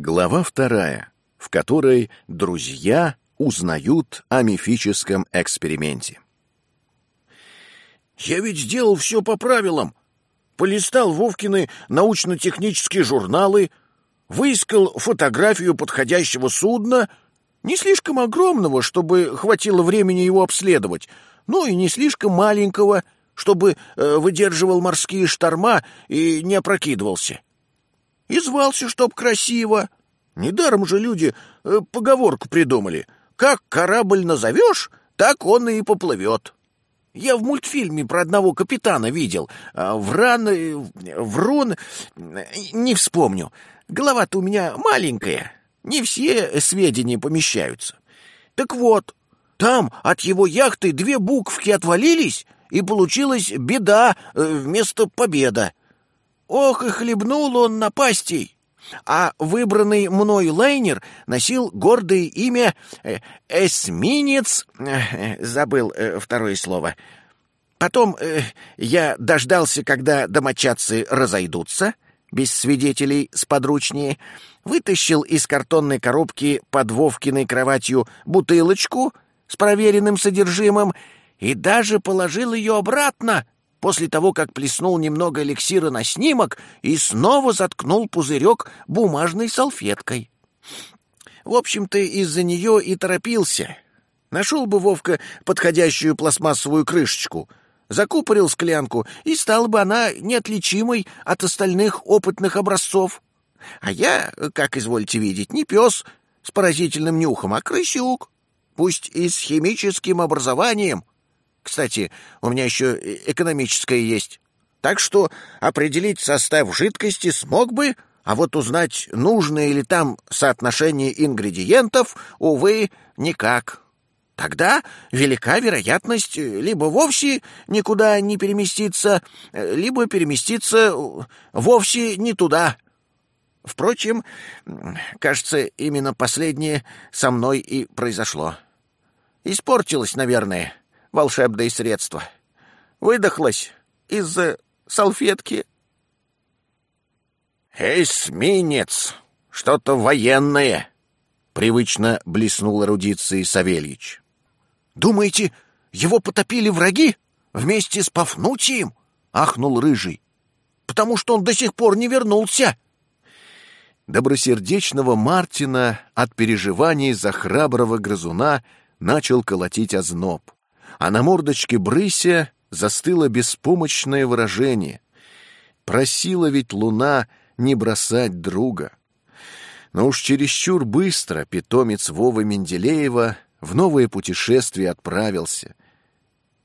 Глава вторая, в которой друзья узнают о мифическом эксперименте. «Я ведь сделал все по правилам. Полистал Вовкины научно-технические журналы, выискал фотографию подходящего судна, не слишком огромного, чтобы хватило времени его обследовать, но и не слишком маленького, чтобы э, выдерживал морские шторма и не опрокидывался. И звался, чтоб красиво. Недаром же люди э, поговорку придумали. Как корабль назовешь, так он и поплывет. Я в мультфильме про одного капитана видел. А Вран... Э, Врун... Не вспомню. Голова-то у меня маленькая. Не все сведения помещаются. Так вот, там от его яхты две буквки отвалились, и получилась беда э, вместо победа. Ох, и хлебнул он напастей. А выбранный мной лайнер носил гордое имя э, «Эсминец...» э, Забыл второе слово. Потом я дождался, когда домочадцы разойдутся, без свидетелей сподручнее, вытащил из картонной коробки под Вовкиной кроватью бутылочку с проверенным содержимым и даже положил ее обратно, после того, как плеснул немного эликсира на снимок и снова заткнул пузырек бумажной салфеткой. В общем-то, из-за нее и торопился. Нашел бы Вовка подходящую пластмассовую крышечку, закупорил склянку, и стала бы она неотличимой от остальных опытных образцов. А я, как извольте видеть, не пес с поразительным нюхом, а крысюк, пусть и с химическим образованием, кстати, у меня еще экономическое есть. Так что определить состав жидкости смог бы, а вот узнать, нужное ли там соотношение ингредиентов, увы, никак. Тогда велика вероятность либо вовсе никуда не переместиться, либо переместиться вовсе не туда. Впрочем, кажется, именно последнее со мной и произошло. Испортилось, наверное волшебные средства. Выдохлась из-за салфетки. «Эсминец! Что-то военное!» — привычно блеснул эрудицией Савельич. «Думаете, его потопили враги вместе с Пафнутием?» — ахнул Рыжий. «Потому что он до сих пор не вернулся!» Добросердечного Мартина от переживаний за храброго грызуна начал колотить озноб а на мордочке брыся застыло беспомощное выражение. Просила ведь луна не бросать друга. Но уж чересчур быстро питомец Вовы Менделеева в новое путешествие отправился.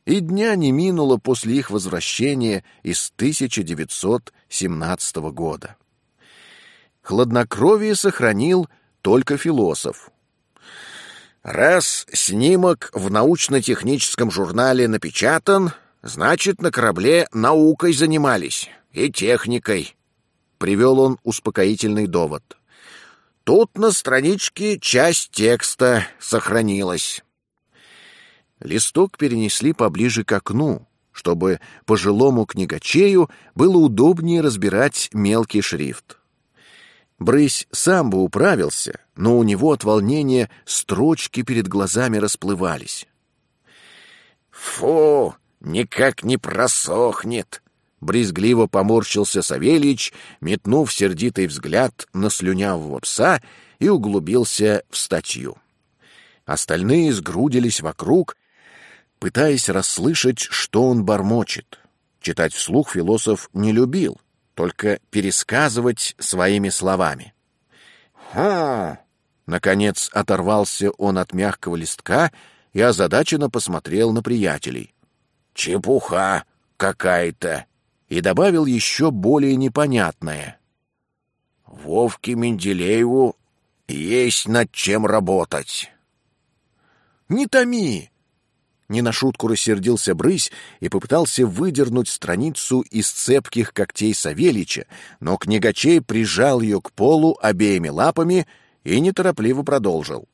И дня не минуло после их возвращения из 1917 года. Хладнокровие сохранил только философ — Раз снимок в научно-техническом журнале напечатан, значит, на корабле наукой занимались и техникой. Привел он успокоительный довод. Тут на страничке часть текста сохранилась. Листок перенесли поближе к окну, чтобы пожилому книгачею было удобнее разбирать мелкий шрифт. Брысь сам бы управился, но у него от волнения строчки перед глазами расплывались. «Фу, никак не просохнет!» Брезгливо поморщился Савельич, метнув сердитый взгляд на слюнявого пса и углубился в статью. Остальные сгрудились вокруг, пытаясь расслышать, что он бормочет. Читать вслух философ не любил, только пересказывать своими словами. «Ха!» Наконец оторвался он от мягкого листка и озадаченно посмотрел на приятелей. «Чепуха какая-то!» И добавил еще более непонятное. «Вовке Менделееву есть над чем работать». «Не томи!» Не на шутку рассердился Брысь и попытался выдернуть страницу из цепких когтей Савельича, но книгачей прижал ее к полу обеими лапами и неторопливо продолжил.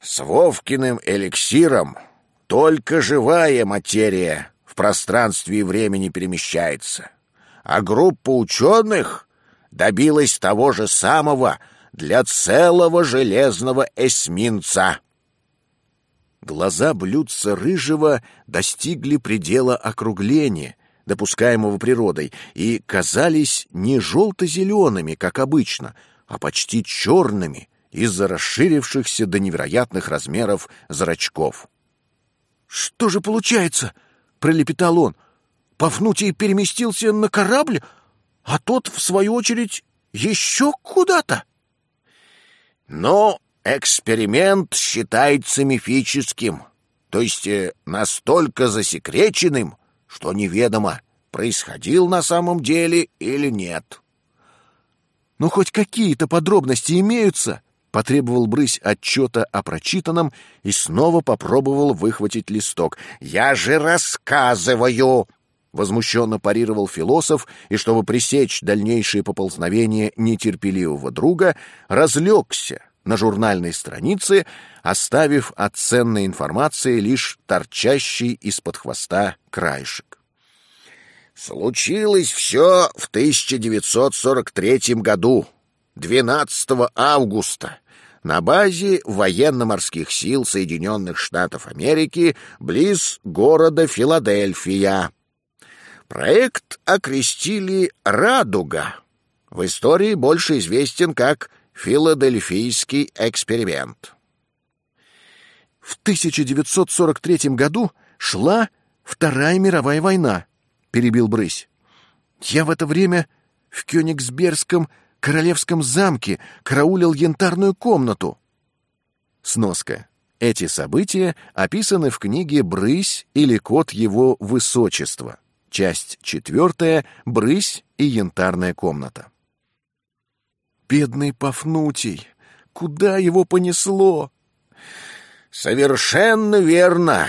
«С Вовкиным эликсиром только живая материя в пространстве и времени перемещается, а группа ученых добилась того же самого для целого железного эсминца. Глаза блюдца рыжего достигли предела округления, допускаемого природой, и казались не желто-зелеными, как обычно, а почти черными из-за расширившихся до невероятных размеров зрачков. «Что же получается?» — пролепетал он. «Пафнутий переместился на корабль, а тот, в свою очередь, еще куда-то?» «Но эксперимент считается мифическим, то есть э, настолько засекреченным, что неведомо, происходил на самом деле или нет. «Ну, хоть какие-то подробности имеются?» — потребовал Брысь отчета о прочитанном и снова попробовал выхватить листок. «Я же рассказываю!» — возмущенно парировал философ, и, чтобы пресечь дальнейшие поползновения нетерпеливого друга, разлегся на журнальной странице, оставив от ценной информации лишь торчащий из-под хвоста краешек. Случилось все в 1943 году, 12 августа, на базе военно-морских сил Соединенных Штатов Америки близ города Филадельфия. Проект окрестили «Радуга». В истории больше известен как Филадельфийский эксперимент. В 1943 году шла Вторая мировая война, перебил Брысь. Я в это время в Кёнигсбергском королевском замке караулил янтарную комнату. Сноска. Эти события описаны в книге «Брысь» или «Кот его высочества». Часть четвертая «Брысь и янтарная комната». Бедный Пафнутий! Куда его понесло? Совершенно верно,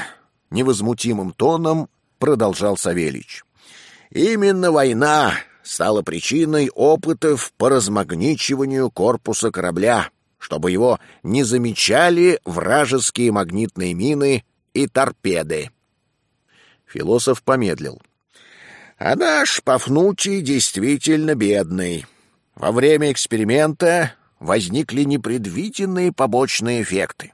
невозмутимым тоном продолжал Савельич. Именно война стала причиной опытов по размагничиванию корпуса корабля, чтобы его не замечали вражеские магнитные мины и торпеды. Философ помедлил. А наш Пафнутий действительно бедный. Во время эксперимента возникли непредвиденные побочные эффекты.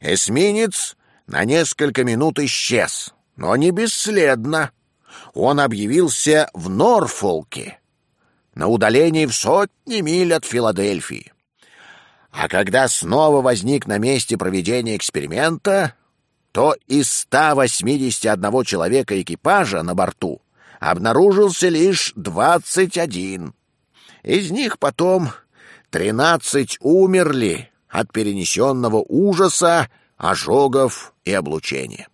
Эсминец на несколько минут исчез, но не бесследно. Он объявился в Норфолке, на удалении в сотни миль от Филадельфии. А когда снова возник на месте проведения эксперимента, то из 181 человека экипажа на борту обнаружился лишь 21. Из них потом тринадцать умерли от перенесенного ужаса, ожогов и облучения.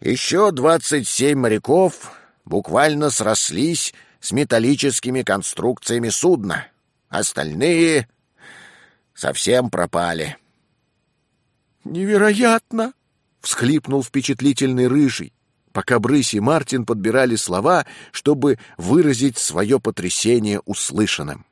Еще двадцать семь моряков буквально срослись с металлическими конструкциями судна. Остальные совсем пропали. «Невероятно!» — всхлипнул впечатлительный рыжий пока Брысь и Мартин подбирали слова, чтобы выразить свое потрясение услышанным.